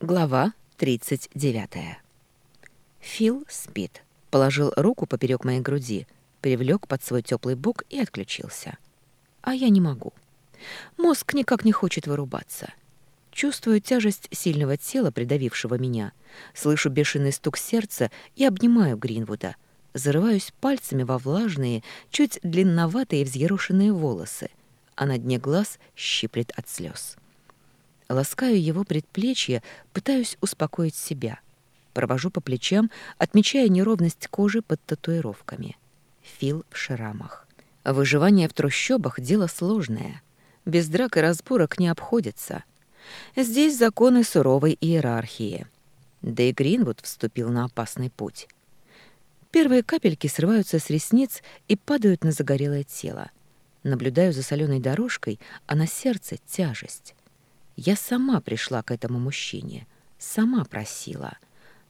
Глава 39. Фил спит. Положил руку поперек моей груди, привлек под свой теплый бок и отключился. А я не могу. Мозг никак не хочет вырубаться. Чувствую тяжесть сильного тела, придавившего меня. Слышу бешеный стук сердца и обнимаю Гринвуда. Зарываюсь пальцами во влажные, чуть длинноватые взъерошенные волосы, а на дне глаз щиплет от слез. Ласкаю его предплечье, пытаюсь успокоить себя. Провожу по плечам, отмечая неровность кожи под татуировками. Фил в шрамах. Выживание в трущобах — дело сложное. Без драк и разборок не обходится. Здесь законы суровой иерархии. Да и Гринвуд вступил на опасный путь. Первые капельки срываются с ресниц и падают на загорелое тело. Наблюдаю за соленой дорожкой, а на сердце тяжесть. Я сама пришла к этому мужчине, сама просила.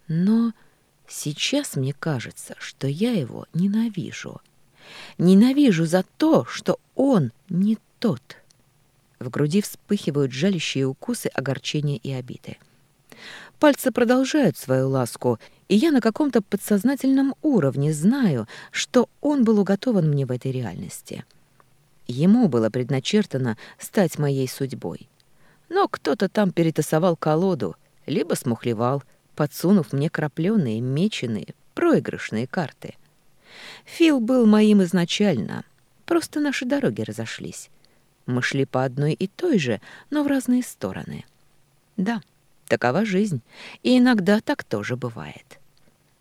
Но сейчас мне кажется, что я его ненавижу. Ненавижу за то, что он не тот. В груди вспыхивают жалящие укусы огорчения и обиды. Пальцы продолжают свою ласку, и я на каком-то подсознательном уровне знаю, что он был уготован мне в этой реальности. Ему было предначертано стать моей судьбой. Но кто-то там перетасовал колоду, либо смухлевал, подсунув мне крапленые, меченые, проигрышные карты. Фил был моим изначально, просто наши дороги разошлись. Мы шли по одной и той же, но в разные стороны. Да, такова жизнь, и иногда так тоже бывает.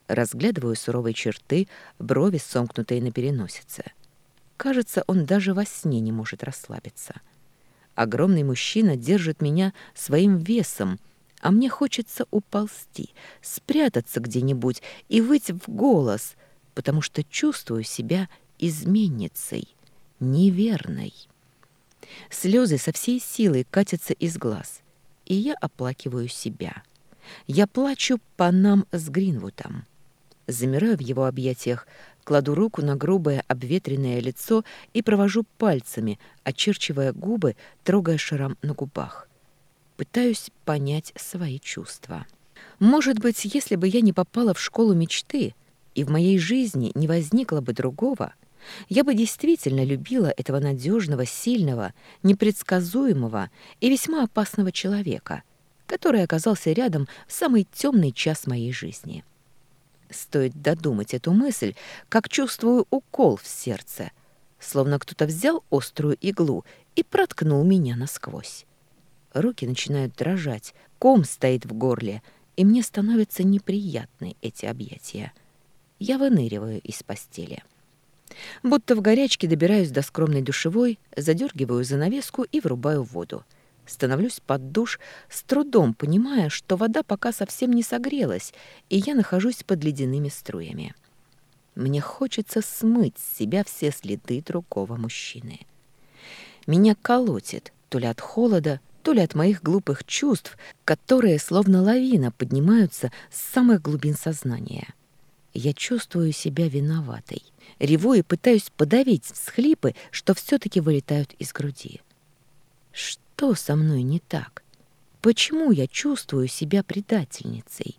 Разглядываю суровые черты, брови сомкнутые на переносице. Кажется, он даже во сне не может расслабиться. — Огромный мужчина держит меня своим весом, а мне хочется уползти, спрятаться где-нибудь и выйти в голос, потому что чувствую себя изменницей, неверной. Слезы со всей силой катятся из глаз, и я оплакиваю себя. Я плачу по нам с Гринвудом. Замираю в его объятиях, Кладу руку на грубое обветренное лицо и провожу пальцами, очерчивая губы, трогая шрам на губах. Пытаюсь понять свои чувства. Может быть, если бы я не попала в школу мечты, и в моей жизни не возникло бы другого, я бы действительно любила этого надежного, сильного, непредсказуемого и весьма опасного человека, который оказался рядом в самый темный час моей жизни. Стоит додумать эту мысль, как чувствую укол в сердце, словно кто-то взял острую иглу и проткнул меня насквозь. Руки начинают дрожать, ком стоит в горле, и мне становятся неприятны эти объятия. Я выныриваю из постели. Будто в горячке добираюсь до скромной душевой, задергиваю занавеску и врубаю воду — Становлюсь под душ, с трудом понимая, что вода пока совсем не согрелась, и я нахожусь под ледяными струями. Мне хочется смыть с себя все следы другого мужчины. Меня колотит то ли от холода, то ли от моих глупых чувств, которые, словно лавина, поднимаются с самых глубин сознания. Я чувствую себя виноватой. Реву и пытаюсь подавить всхлипы, что все таки вылетают из груди. Что что со мной не так? Почему я чувствую себя предательницей?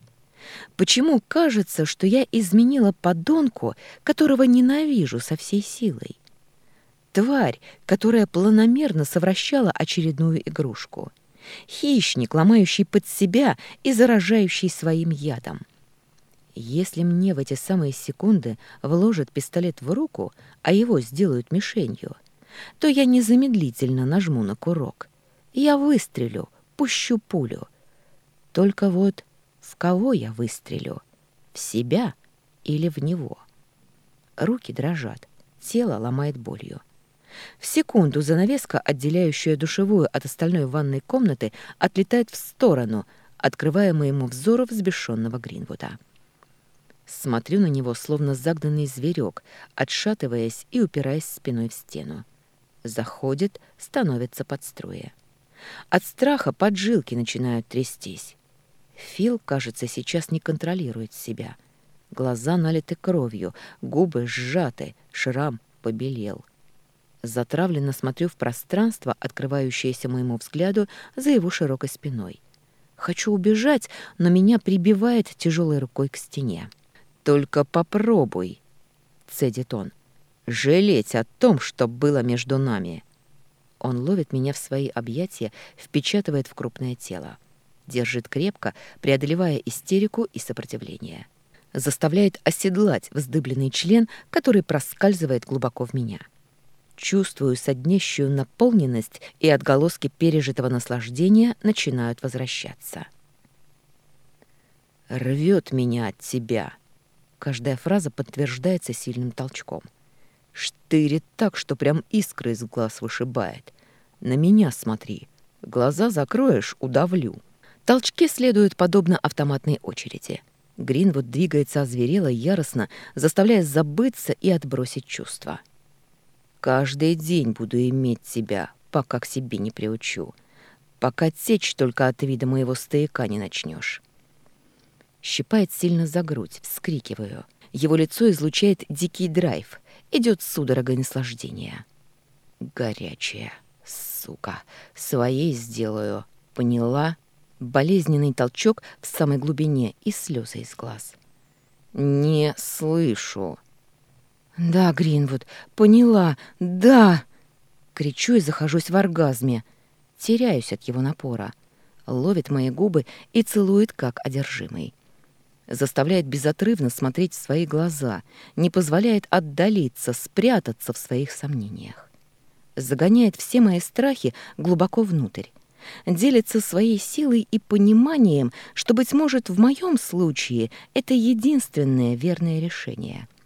Почему кажется, что я изменила подонку, которого ненавижу со всей силой? Тварь, которая планомерно совращала очередную игрушку. Хищник, ломающий под себя и заражающий своим ядом. Если мне в эти самые секунды вложат пистолет в руку, а его сделают мишенью, то я незамедлительно нажму на курок — я выстрелю, пущу пулю. Только вот в кого я выстрелю? В себя или в него? Руки дрожат, тело ломает болью. В секунду занавеска, отделяющая душевую от остальной ванной комнаты, отлетает в сторону, открывая моему взору взбешенного Гринвуда. Смотрю на него, словно загнанный зверек, отшатываясь и упираясь спиной в стену. Заходит, становится под струя. От страха поджилки начинают трястись. Фил, кажется, сейчас не контролирует себя. Глаза налиты кровью, губы сжаты, шрам побелел. Затравленно смотрю в пространство, открывающееся моему взгляду за его широкой спиной. Хочу убежать, но меня прибивает тяжелой рукой к стене. «Только попробуй», — цедит он, — «жалеть о том, что было между нами». Он ловит меня в свои объятия, впечатывает в крупное тело. Держит крепко, преодолевая истерику и сопротивление. Заставляет оседлать вздыбленный член, который проскальзывает глубоко в меня. Чувствую соднящую наполненность, и отголоски пережитого наслаждения начинают возвращаться. «Рвет меня от тебя!» Каждая фраза подтверждается сильным толчком. Штырит так, что прям искры из глаз вышибает. «На меня смотри. Глаза закроешь — удавлю». Толчки следуют подобно автоматной очереди. Гринвуд двигается озверело яростно, заставляя забыться и отбросить чувства. Каждый день буду иметь тебя, пока к себе не приучу. Пока течь только от вида моего стояка не начнешь. Щипает сильно за грудь, вскрикиваю. Его лицо излучает дикий драйв. Идет судорога наслаждения. Горячая, сука. Своей сделаю. Поняла? Болезненный толчок в самой глубине и слезы из глаз. Не слышу. «Да, Гринвуд, поняла, да!» Кричу и захожусь в оргазме. Теряюсь от его напора. Ловит мои губы и целует, как одержимый. Заставляет безотрывно смотреть в свои глаза, не позволяет отдалиться, спрятаться в своих сомнениях. Загоняет все мои страхи глубоко внутрь. Делится своей силой и пониманием, что, быть может, в моем случае это единственное верное решение —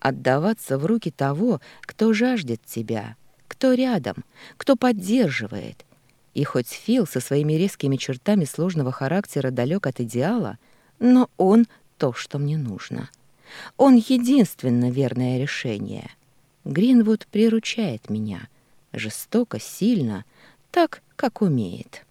отдаваться в руки того, кто жаждет тебя, кто рядом, кто поддерживает. И хоть Фил со своими резкими чертами сложного характера далек от идеала, но он то, что мне нужно. Он единственно верное решение. Гринвуд приручает меня. Жестоко, сильно, так, как умеет».